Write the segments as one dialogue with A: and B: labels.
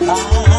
A: wajah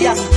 A: vida.